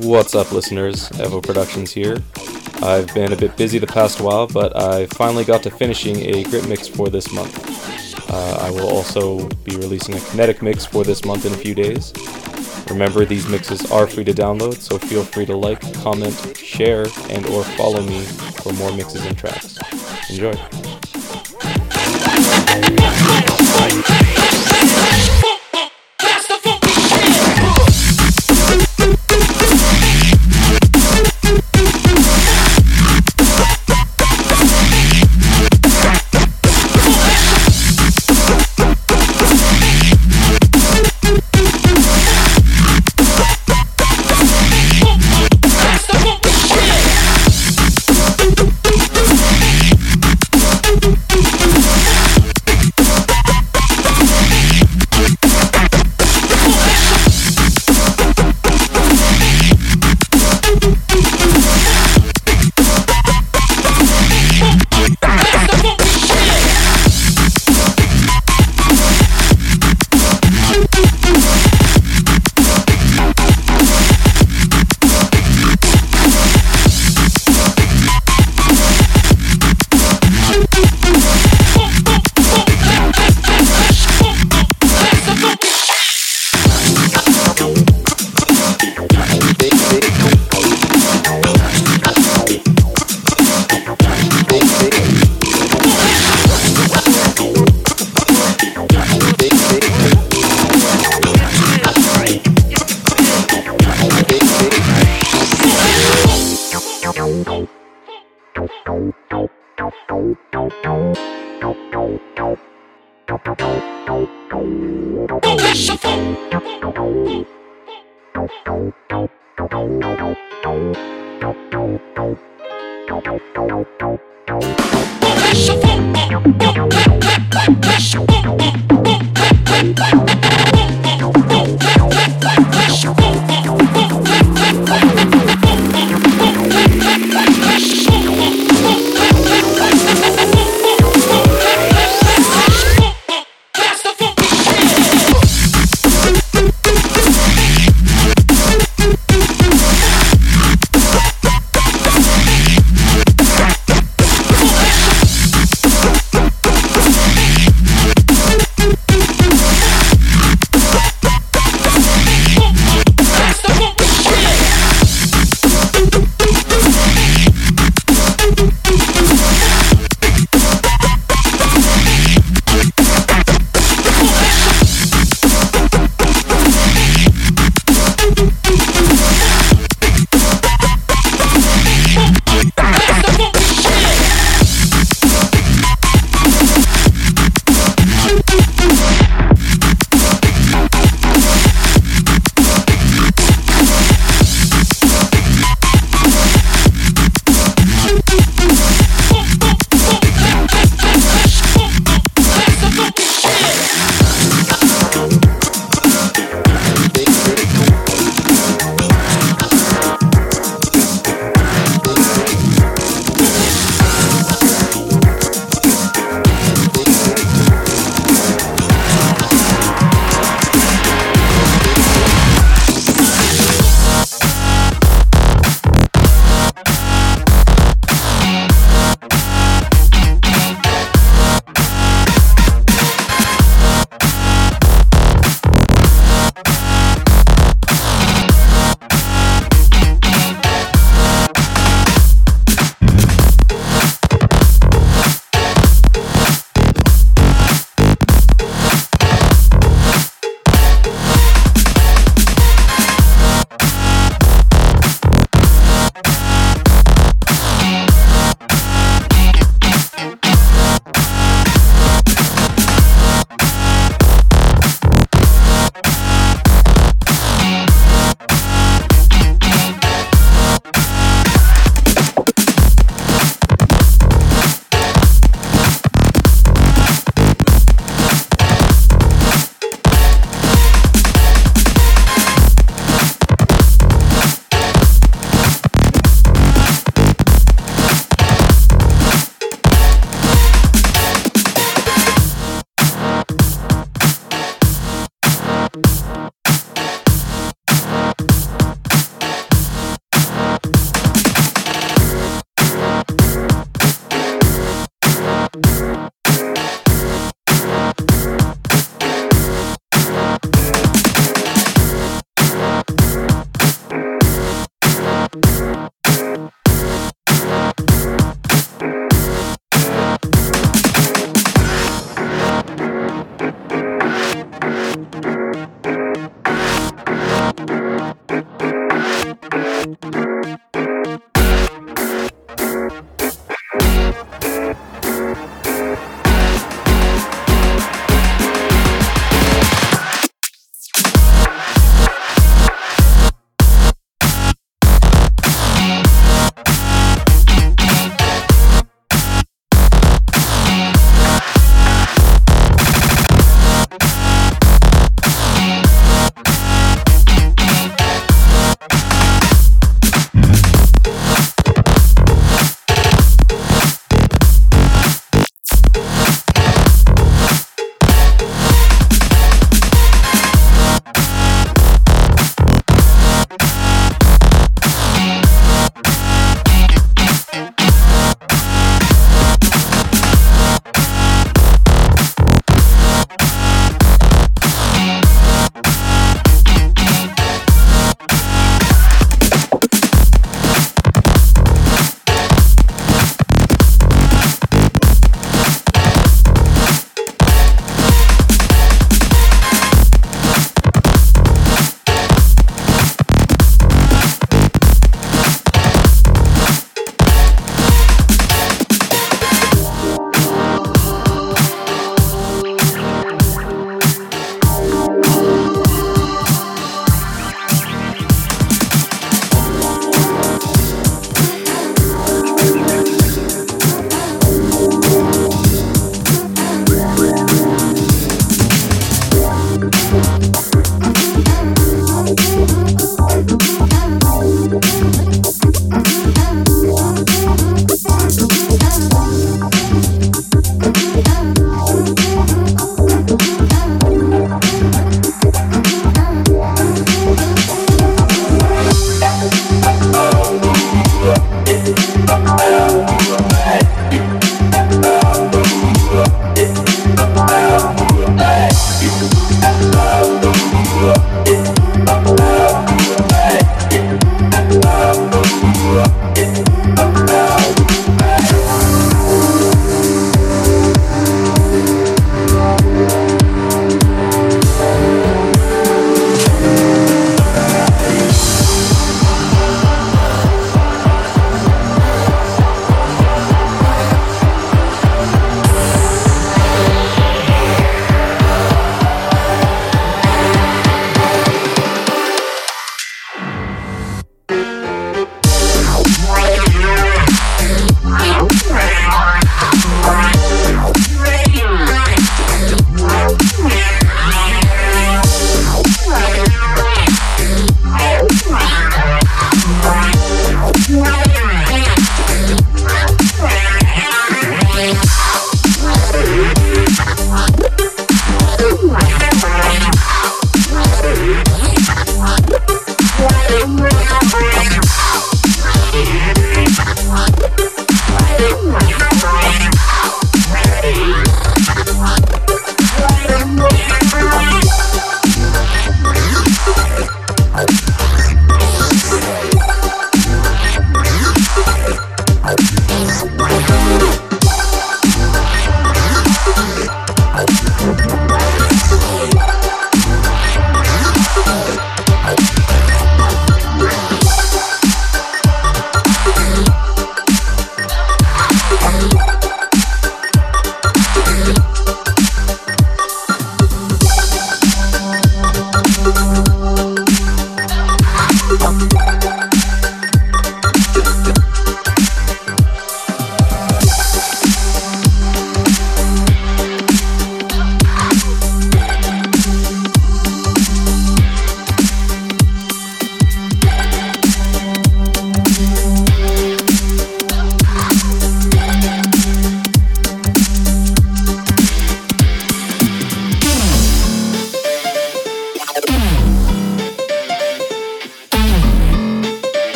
What's up, listeners? eVo Productions here. I've been a bit busy the past while, but I finally got to finishing a grit mix for this month. Uh, I will also be releasing a kinetic mix for this month in a few days. Remember, these mixes are free to download, so feel free to like, comment, share, and or follow me for more mixes and tracks. Enjoy.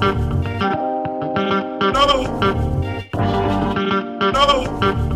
No. No.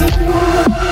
Music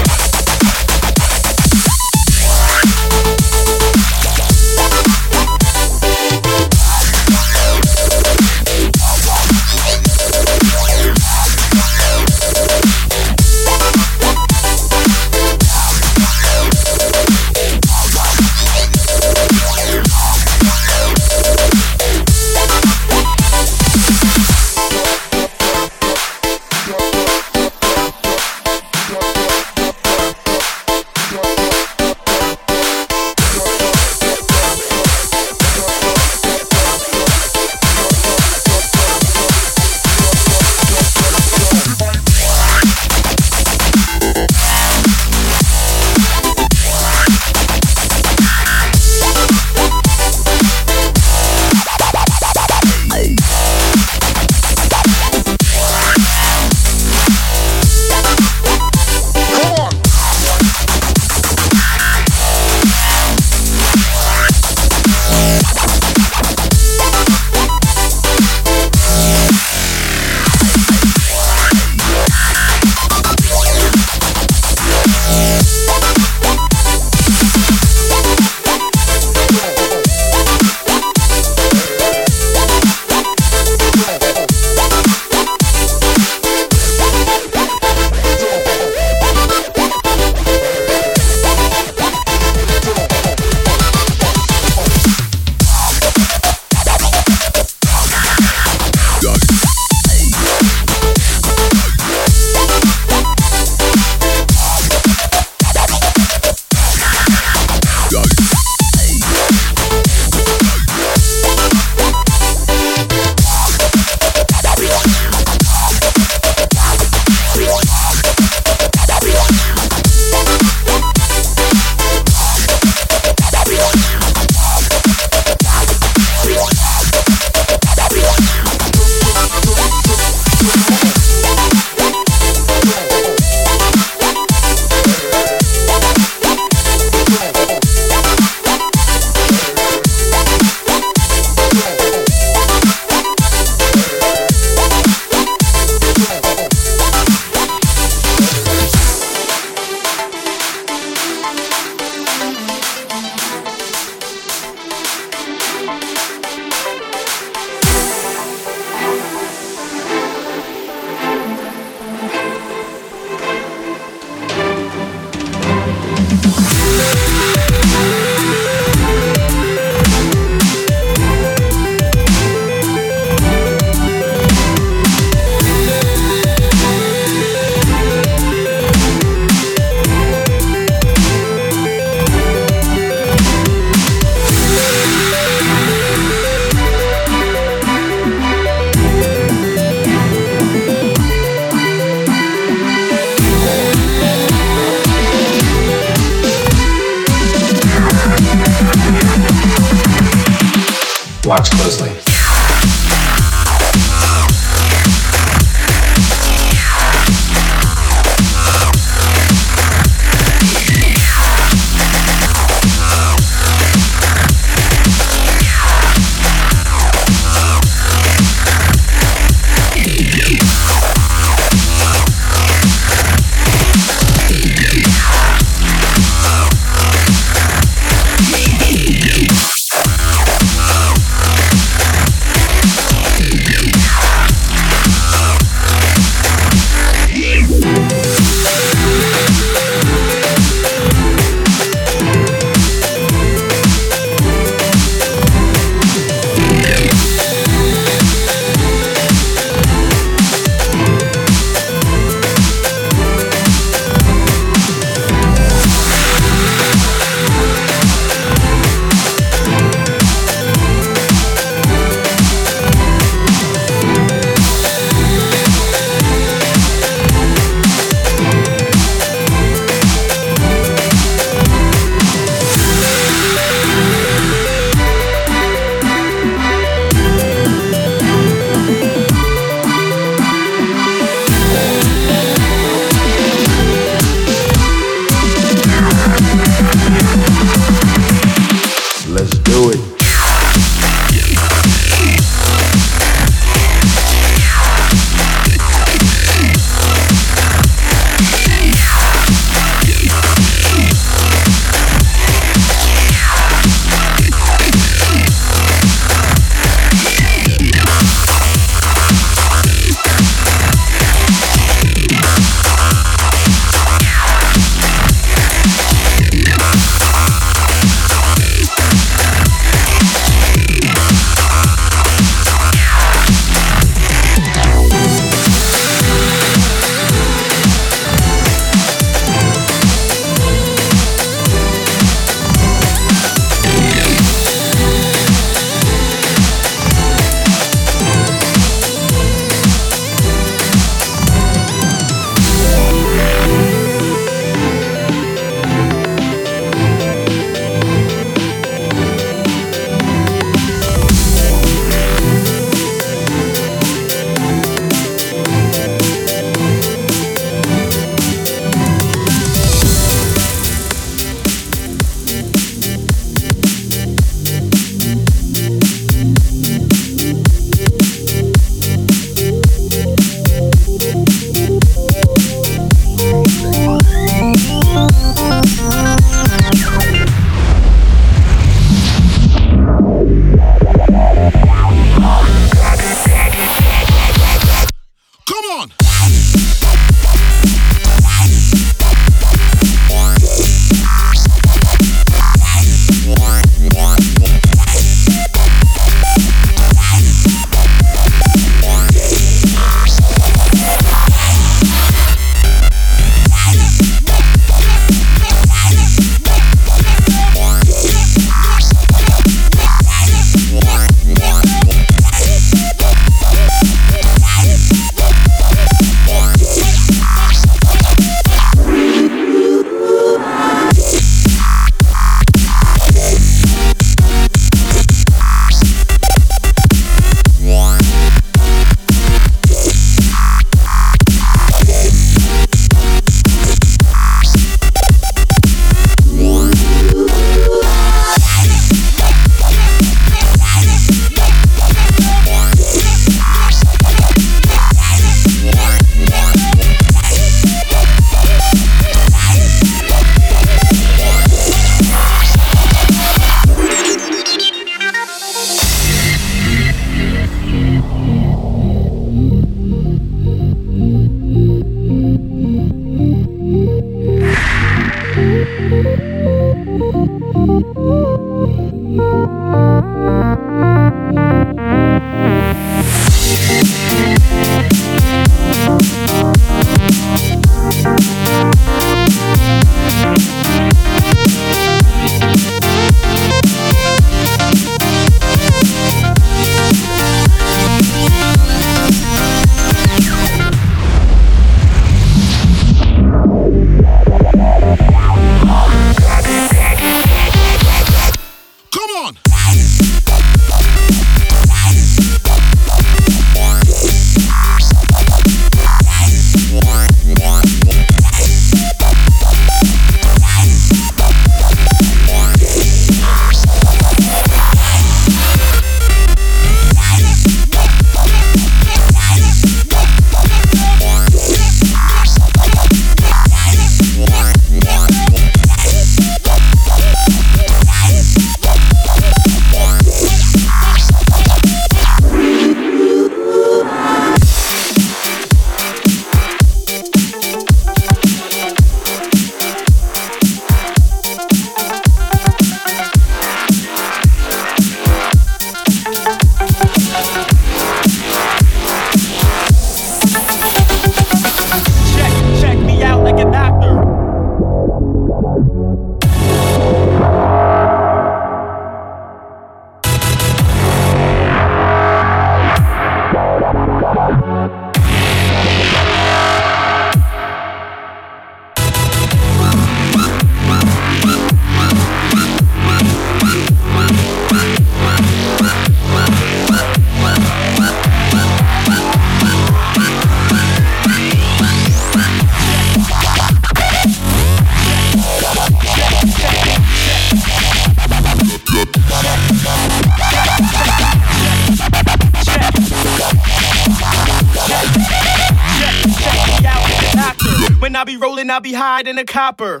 I be rolling, I be hiding a copper.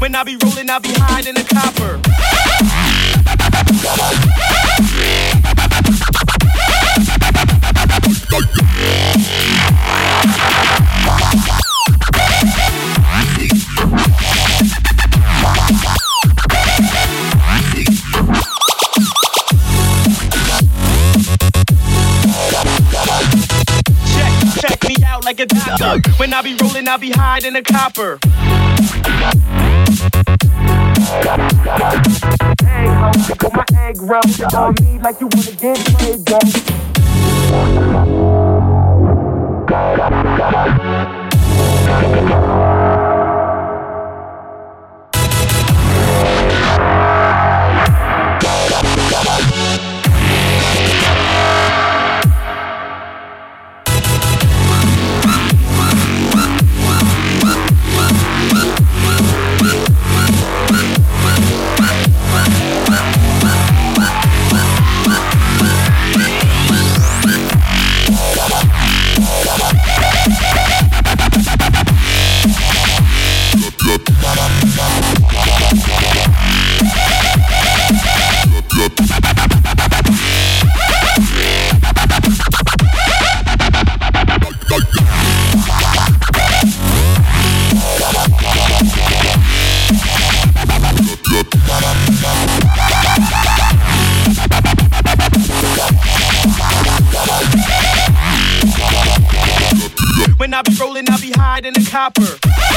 When I be rolling, I be hiding a copper. like a doctor. When I be rolling, I be hiding a copper. Hey, ho, put my egg round on me like you wanna get played, When I be rolling, I be hiding a copper.